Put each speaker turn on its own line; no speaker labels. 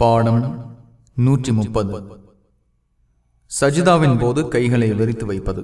பாடம் நூற்றி முப்பது. சஜிதாவின் போது கைகளை விரித்து வைப்பது.